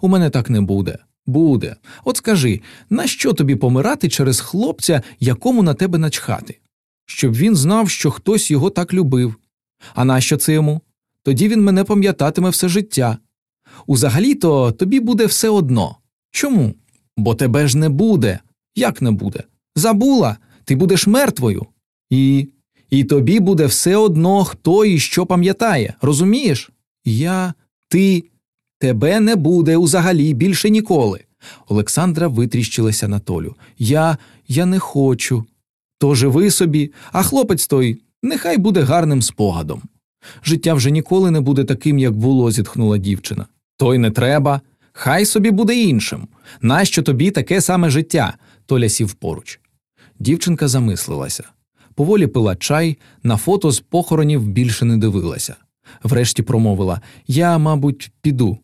У мене так не буде. Буде. От скажи, нащо тобі помирати через хлопця, якому на тебе начхати? Щоб він знав, що хтось його так любив. А нащо це йому? Тоді він мене пам'ятатиме все життя. Узагалі то тобі буде все одно. Чому? Бо тебе ж не буде. Як не буде? Забула, ти будеш мертвою. І І тобі буде все одно, хто і що пам'ятає, розумієш? Я, ти, тебе не буде узагалі більше ніколи. Олександра витріщилася на Толю. Я, я не хочу. То живи собі, а хлопець той нехай буде гарним спогадом. Життя вже ніколи не буде таким, як було, зітхнула дівчина. Той не треба, хай собі буде іншим. Нащо тобі таке саме життя? Толя сів поруч. Дівчинка замислилася. Поволі пила чай, на фото з похоронів більше не дивилася. Врешті промовила Я, мабуть, піду.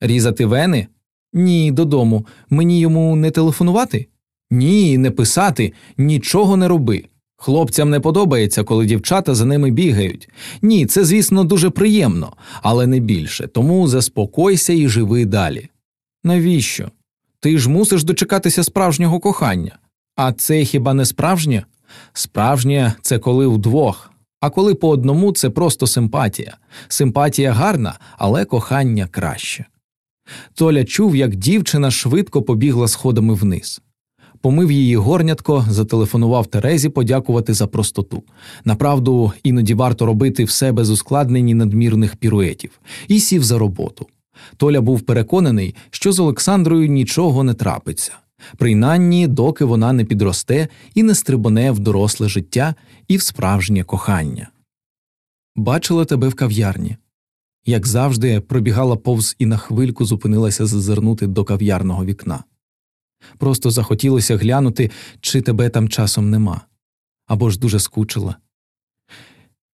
Різати вени? Ні, додому. Мені йому не телефонувати? Ні, не писати, нічого не роби. Хлопцям не подобається, коли дівчата за ними бігають. Ні, це, звісно, дуже приємно, але не більше, тому заспокойся і живи далі. Навіщо? Ти ж мусиш дочекатися справжнього кохання. А це хіба не справжнє? Справжнє це коли вдвох, а коли по одному це просто симпатія. Симпатія гарна, але кохання краще. Толя чув, як дівчина швидко побігла сходами вниз. Помив її горнятко, зателефонував Терезі подякувати за простоту. Направду, іноді варто робити все без ускладнень і надмірних піруетів, і сів за роботу. Толя був переконаний, що з Олександрою нічого не трапиться, принаймні, доки вона не підросте і не стрибоне в доросле життя і в справжнє кохання. Бачила тебе в кав'ярні. Як завжди, пробігала повз і на хвильку зупинилася зазирнути до кав'ярного вікна. Просто захотілося глянути, чи тебе там часом нема, або ж дуже скучила.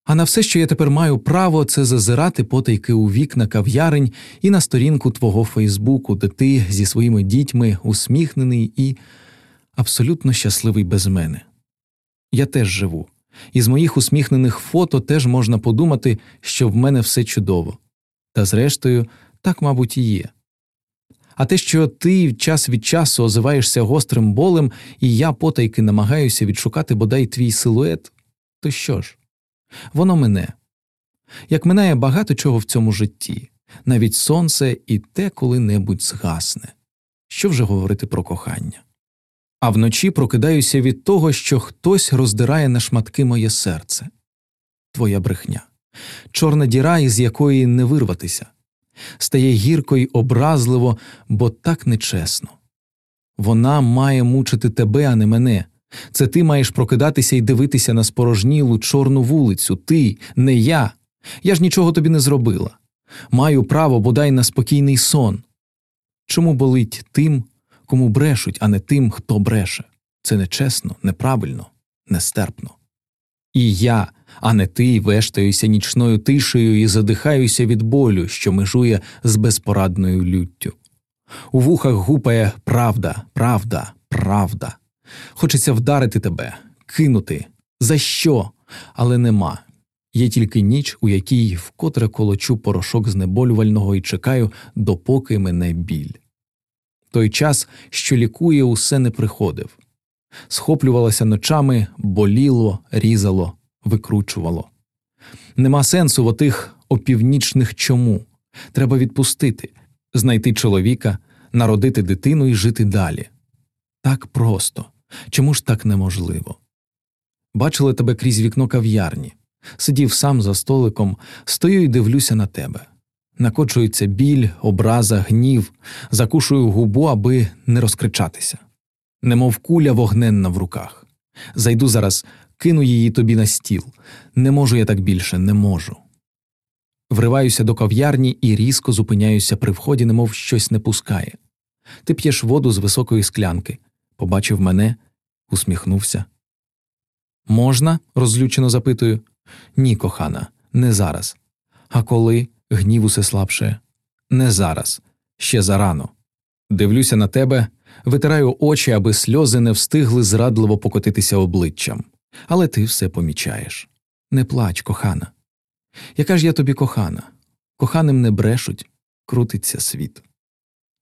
А на все, що я тепер маю право, це зазирати потайки у вікна кав'ярень і на сторінку твого Фейсбуку, де ти зі своїми дітьми усміхнений і абсолютно щасливий без мене. Я теж живу, і з моїх усміхнених фото теж можна подумати, що в мене все чудово. Та зрештою, так, мабуть, і є. А те, що ти час від часу озиваєшся гострим болем, і я потайки намагаюся відшукати бодай твій силует, то що ж? Воно мене. Як минає багато чого в цьому житті, навіть сонце і те коли-небудь згасне. Що вже говорити про кохання? А вночі прокидаюся від того, що хтось роздирає на шматки моє серце. Твоя брехня, чорна діра, із якої не вирватися стає гірко й образливо, бо так нечесно. Вона має мучити тебе, а не мене. Це ти маєш прокидатися і дивитися на спорожнілу чорну вулицю, ти, не я. Я ж нічого тобі не зробила. Маю право бодай на спокійний сон. Чому болить тим, кому брешуть, а не тим, хто бреше? Це нечесно, неправильно, нестерпно. І я, а не ти, вештаюся нічною тишею і задихаюся від болю, що межує з безпорадною люттю. У вухах гупає правда, правда, правда. Хочеться вдарити тебе, кинути. За що? Але нема. Є тільки ніч, у якій вкотре колочу порошок знеболювального і чекаю, допоки мене біль. Той час, що лікує, усе не приходив схоплювалося ночами, боліло, різало, викручувало. Нема сенсу в отих опівнічних чому. Треба відпустити, знайти чоловіка, народити дитину і жити далі. Так просто. Чому ж так неможливо? Бачили тебе крізь вікно кав'ярні, сидів сам за столиком, стою і дивлюся на тебе. Накочується біль, образа, гнів, закушую губу, аби не розкричатися немов куля вогненна в руках. Зайду зараз, кину її тобі на стіл. Не можу я так більше, не можу. Вриваюся до кав'ярні і різко зупиняюся при вході, немов щось не пускає. Ти п'єш воду з високої склянки, побачив мене, усміхнувся. Можна? розлючено запитую. Ні, кохана, не зараз. А коли гнів усе слабше? Не зараз, ще зарано. Дивлюся на тебе, витираю очі, аби сльози не встигли зрадливо покотитися обличчям. Але ти все помічаєш. Не плач, кохана. Яка ж я тобі кохана? Коханим не брешуть, крутиться світ.